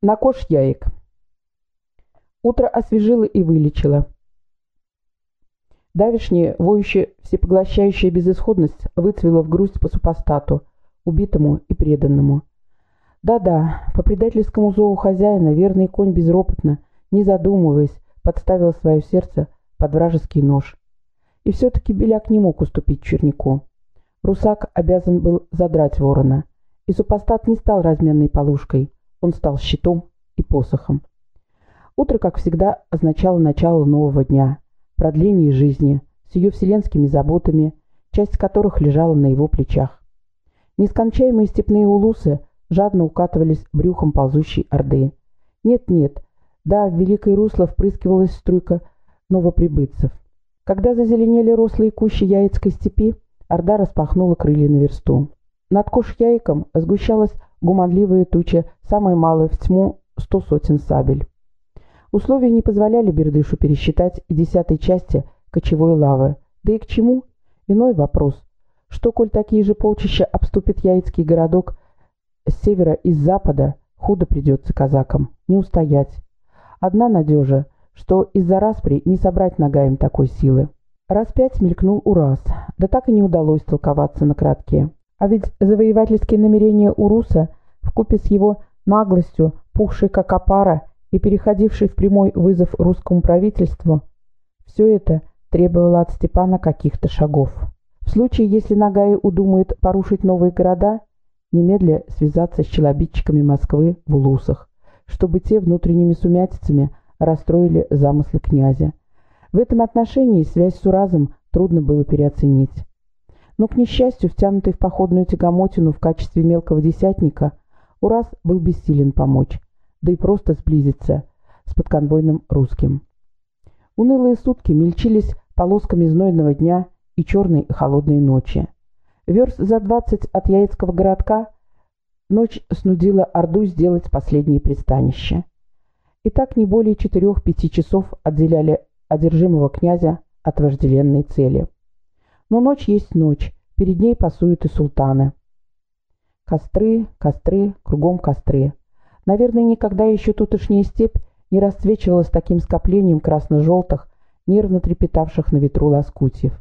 На кош яек. Утро освежило и вылечило. Давишняя, воющая, всепоглощающая безысходность выцвела в грусть по супостату, убитому и преданному. Да-да, по предательскому зову хозяина верный конь безропотно, не задумываясь, подставил свое сердце под вражеский нож. И все-таки Беляк не мог уступить Черняку. Русак обязан был задрать ворона, и супостат не стал разменной полушкой, он стал щитом и посохом. Утро, как всегда, означало начало нового дня, продление жизни, с ее вселенскими заботами, часть которых лежала на его плечах. Нескончаемые степные улусы жадно укатывались брюхом ползущей орды. Нет-нет, да, в великое русло впрыскивалась струйка новоприбытцев. Когда зазеленели рослые кущи Яицкой степи, орда распахнула крылья на версту. Над Кош-Яиком сгущалась гуманливая туча, самая малая в тьму сто сотен сабель. Условия не позволяли Бердышу пересчитать и десятой части кочевой лавы. Да и к чему? Иной вопрос. Что, коль такие же полчища обступят Яицкий городок с севера и с запада, худо придется казакам, не устоять. Одна надежа, что из-за распри не собрать нагаем такой силы. Раз пять мелькнул Ураз, да так и не удалось толковаться на кратке. А ведь завоевательские намерения Уруса, вкупе с его наглостью, пухшей как опара и переходивший в прямой вызов русскому правительству, все это требовало от Степана каких-то шагов. В случае, если Нагай удумает порушить новые города, немедля связаться с челобитчиками Москвы в Улусах, чтобы те внутренними сумятицами расстроили замыслы князя. В этом отношении связь с Уразом трудно было переоценить. Но, к несчастью, втянутый в походную тягомотину в качестве мелкого десятника, Ураз был бессилен помочь, да и просто сблизиться с подконвойным русским. Унылые сутки мельчились полосками знойного дня и черной холодной ночи. Верст за двадцать от Яицкого городка ночь снудила Орду сделать последнее пристанище. И так не более четырех-пяти часов отделяли одержимого князя от вожделенной цели. Но ночь есть ночь, перед ней пасуют и султаны. Костры, костры, кругом костры. Наверное, никогда еще тутошняя степь не расцвечивалась таким скоплением красно-желтых, нервно трепетавших на ветру лоскутьев.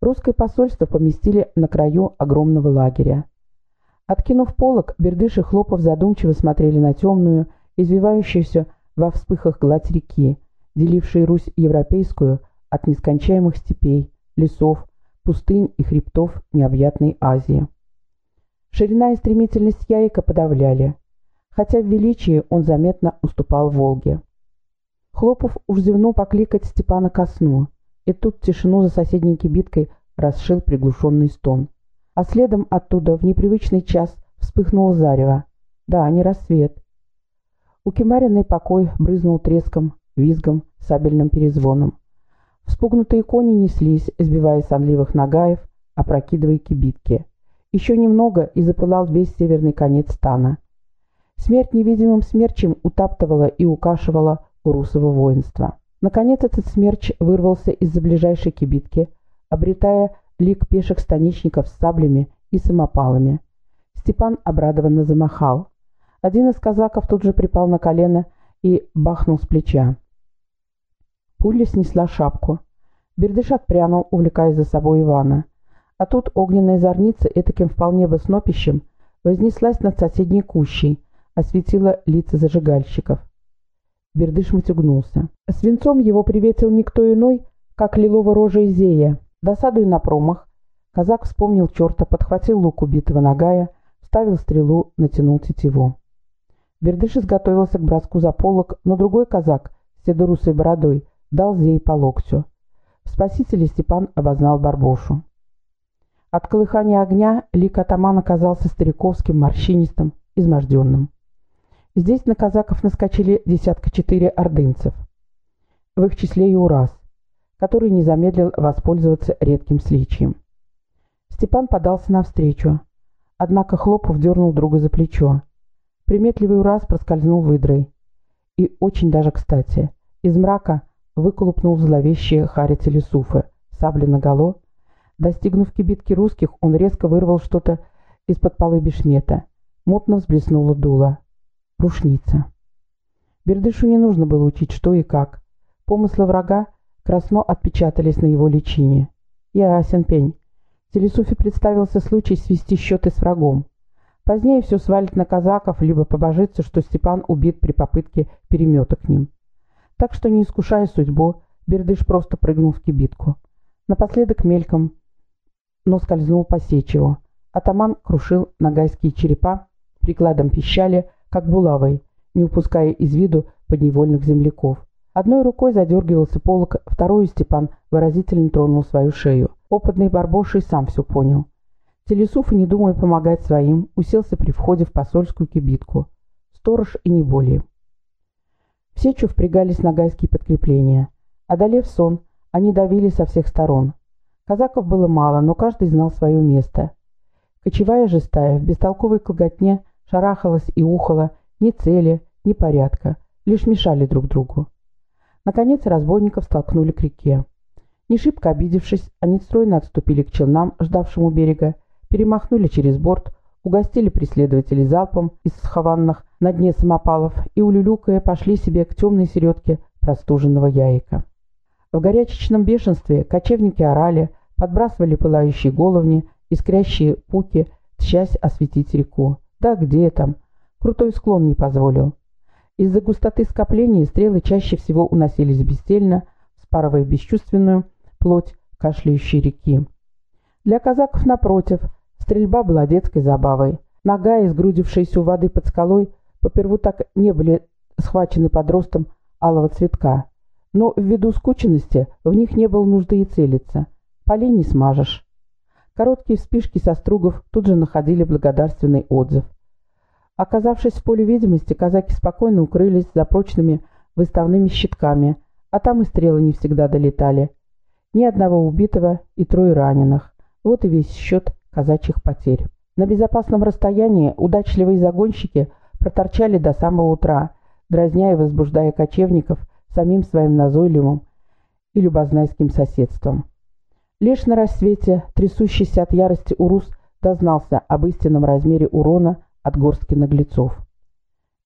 Русское посольство поместили на краю огромного лагеря. Откинув полог, Бердыш и Хлопов задумчиво смотрели на темную, извивающуюся во вспыхах гладь реки, делившей Русь европейскую от нескончаемых степей, лесов, пустынь и хребтов необъятной Азии. Ширина и стремительность Яика подавляли – хотя в величии он заметно уступал Волге. Хлопов уж зевнул покликать Степана ко сну, и тут тишину за соседней кибиткой расшил приглушенный стон. А следом оттуда в непривычный час вспыхнуло зарево. Да, не рассвет. У Кемариной покой брызнул треском, визгом, сабельным перезвоном. Вспугнутые кони неслись, сбивая сонливых нагаев, опрокидывая кибитки. Еще немного, и запылал весь северный конец стана. Смерть невидимым смерчем утаптывала и укашивала урусово воинство. Наконец этот смерч вырвался из-за ближайшей кибитки, обретая лик пеших станичников с саблями и самопалами. Степан обрадованно замахал. Один из казаков тут же припал на колено и бахнул с плеча. Пуля снесла шапку. Бердыш отпрянул, увлекая за собой Ивана. А тут огненная зорница этаким вполне бы снопищем вознеслась над соседней кущей, осветила лица зажигальщиков. Бердыш матюгнулся. Свинцом его приветил никто иной, как лилово-рожа Изея. Досадуя на промах, казак вспомнил черта, подхватил лук убитого нагая, вставил стрелу, натянул тетиву. Бердыш изготовился к броску за полок, но другой казак, с седорусой бородой, дал Зее по локтю. В Степан обознал Барбошу. От колыхания огня лик атаман оказался стариковским, морщинистым, изможденным. Здесь на казаков наскочили десятка четыре ордынцев. В их числе и Ураз, который не замедлил воспользоваться редким сличием. Степан подался навстречу, однако Хлопов дернул друга за плечо. Приметливый Ураз проскользнул выдрой. И очень даже кстати. Из мрака выколупнул зловещие харити Лисуфы, сабли наголо. Достигнув кибитки русских, он резко вырвал что-то из-под полы бешмета. Мутно взблеснуло дуло. рушница. Бердышу не нужно было учить, что и как. Помыслы врага красно отпечатались на его личине. Ясен пень. Телесуфе представился случай свести счеты с врагом. Позднее все свалит на казаков, либо побожится, что Степан убит при попытке перемета к ним. Так что, не искушая судьбу, Бердыш просто прыгнул в кибитку. Напоследок мельком, но скользнул по Сечеву. Атаман крушил нагайские черепа прикладом пищали, как булавой, не упуская из виду подневольных земляков. Одной рукой задергивался полок, вторую Степан выразительно тронул свою шею. Опытный барбош сам все понял. Телесуф, не думая помогать своим, уселся при входе в посольскую кибитку. Сторож и не более. В сечу впрягались нагайские подкрепления. Одолев сон, они давили со всех сторон. Казаков было мало, но каждый знал свое место. Кочевая же стая в бестолковой колготне шарахалась и ухала ни цели, ни порядка, лишь мешали друг другу. Наконец разбойников столкнули к реке. Не шибко обидевшись, они стройно отступили к челнам, ждавшим у берега, перемахнули через борт, угостили преследователей залпом из схованных на дне самопалов и, улюлюкая, пошли себе к темной середке простуженного яйка. В горячечном бешенстве кочевники орали, подбрасывали пылающие головни, искрящие пуки, тщась осветить реку. Да где там? Крутой склон не позволил. Из-за густоты скоплений стрелы чаще всего уносились бесцельно, спарывая бесчувственную плоть кашляющей реки. Для казаков, напротив, стрельба была детской забавой. Нога, изгрудившаяся у воды под скалой, поперву так не были схвачены под ростом алого цветка. Но ввиду скученности в них не было нужды и целиться. Полей не смажешь. Короткие вспышки со стругов тут же находили благодарственный отзыв. Оказавшись в поле видимости, казаки спокойно укрылись за прочными выставными щитками, а там и стрелы не всегда долетали. Ни одного убитого и трое раненых. Вот и весь счет казачьих потерь. На безопасном расстоянии удачливые загонщики проторчали до самого утра, дразня и возбуждая кочевников самим своим назойливым и любознайским соседством. Лишь на рассвете, трясущийся от ярости Урус, дознался об истинном размере урона, от горстки наглецов.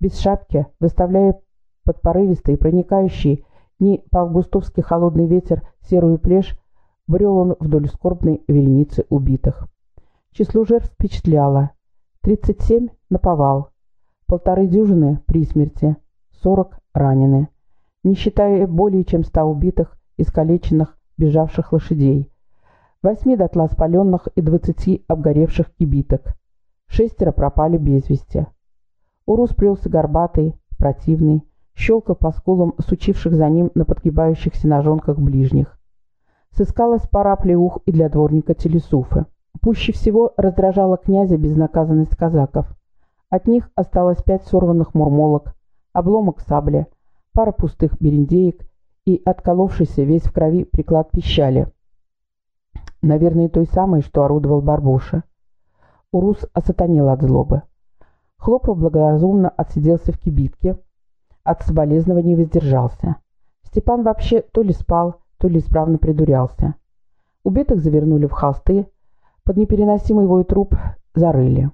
Без шапки, выставляя под порывистый и проникающий не по-августовски холодный ветер серую плешь, брел он вдоль скорбной вереницы убитых. Число жертв впечатляло. 37 наповал, полторы дюжины при смерти, 40 ранены, не считая более чем ста убитых, искалеченных, бежавших лошадей, восьми дотла спаленных и двадцати обгоревших кибиток, Шестеро пропали без вести. Урус плелся горбатый, противный, щелкал по скулам сучивших за ним на подгибающихся ножонках ближних. Сыскалась пара плеух и для дворника Телесуфы. Пуще всего раздражала князя безнаказанность казаков. От них осталось пять сорванных мурмолок, обломок сабли, пара пустых берендеек и отколовшийся весь в крови приклад пищали. Наверное, той самой, что орудовал Барбуша. Урус осатанел от злобы. Хлопов благоразумно отсиделся в кибитке, от соболезнования воздержался. Степан вообще то ли спал, то ли исправно придурялся. Убитых завернули в холсты, под непереносимый вой труп зарыли.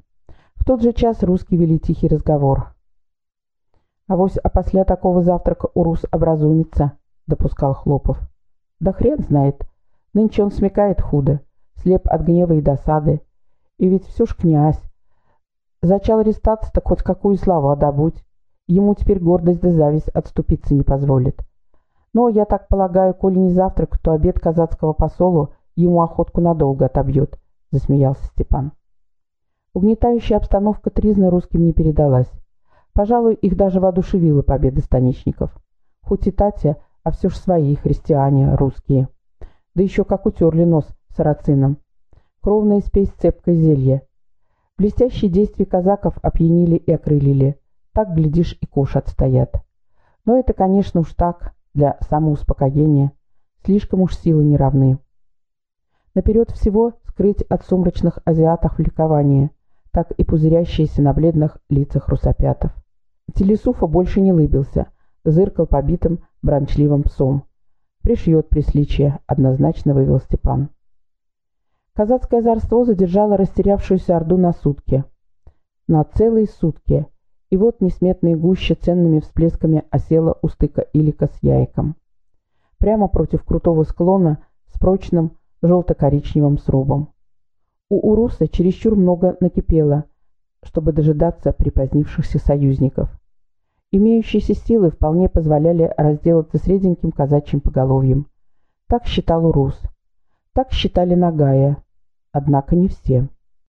В тот же час русские вели тихий разговор. «Авось, а после такого завтрака Урус образумится», — допускал Хлопов. «Да хрен знает. Нынче он смекает худо, слеп от гнева и досады, и ведь все ж князь. Зачал арестаться, так хоть какую слова добудь. Ему теперь гордость да зависть отступиться не позволит. Но, я так полагаю, коли не завтрак, то обед казацкого посолу ему охотку надолго отобьет, — засмеялся Степан. Угнетающая обстановка тризны русским не передалась. Пожалуй, их даже воодушевила победа станичников. Хоть и Татя, а все ж свои, христиане, русские. Да еще как утерли нос сарацином кровная спесь цепкое зелье. Блестящие действия казаков опьянили и окрылили. Так, глядишь, и кош отстоят. Но это, конечно, уж так, для самоуспокоения. Слишком уж силы не равны. Наперед всего скрыть от сумрачных азиатов ликование, так и пузырящиеся на бледных лицах русопятов. Телесуфа больше не лыбился, зыркал побитым бранчливым псом. «Пришьет присличие», — однозначно вывел Степан. Казацкое царство задержало растерявшуюся орду на сутки. На целые сутки. И вот несметные гуща ценными всплесками осела у стыка Илика с Яйком. Прямо против крутого склона с прочным желто-коричневым срубом. У Уруса чересчур много накипело, чтобы дожидаться припозднившихся союзников. Имеющиеся силы вполне позволяли разделаться с реденьким казачьим поголовьем. Так считал Урус. Так считали Нагая. Однако не все.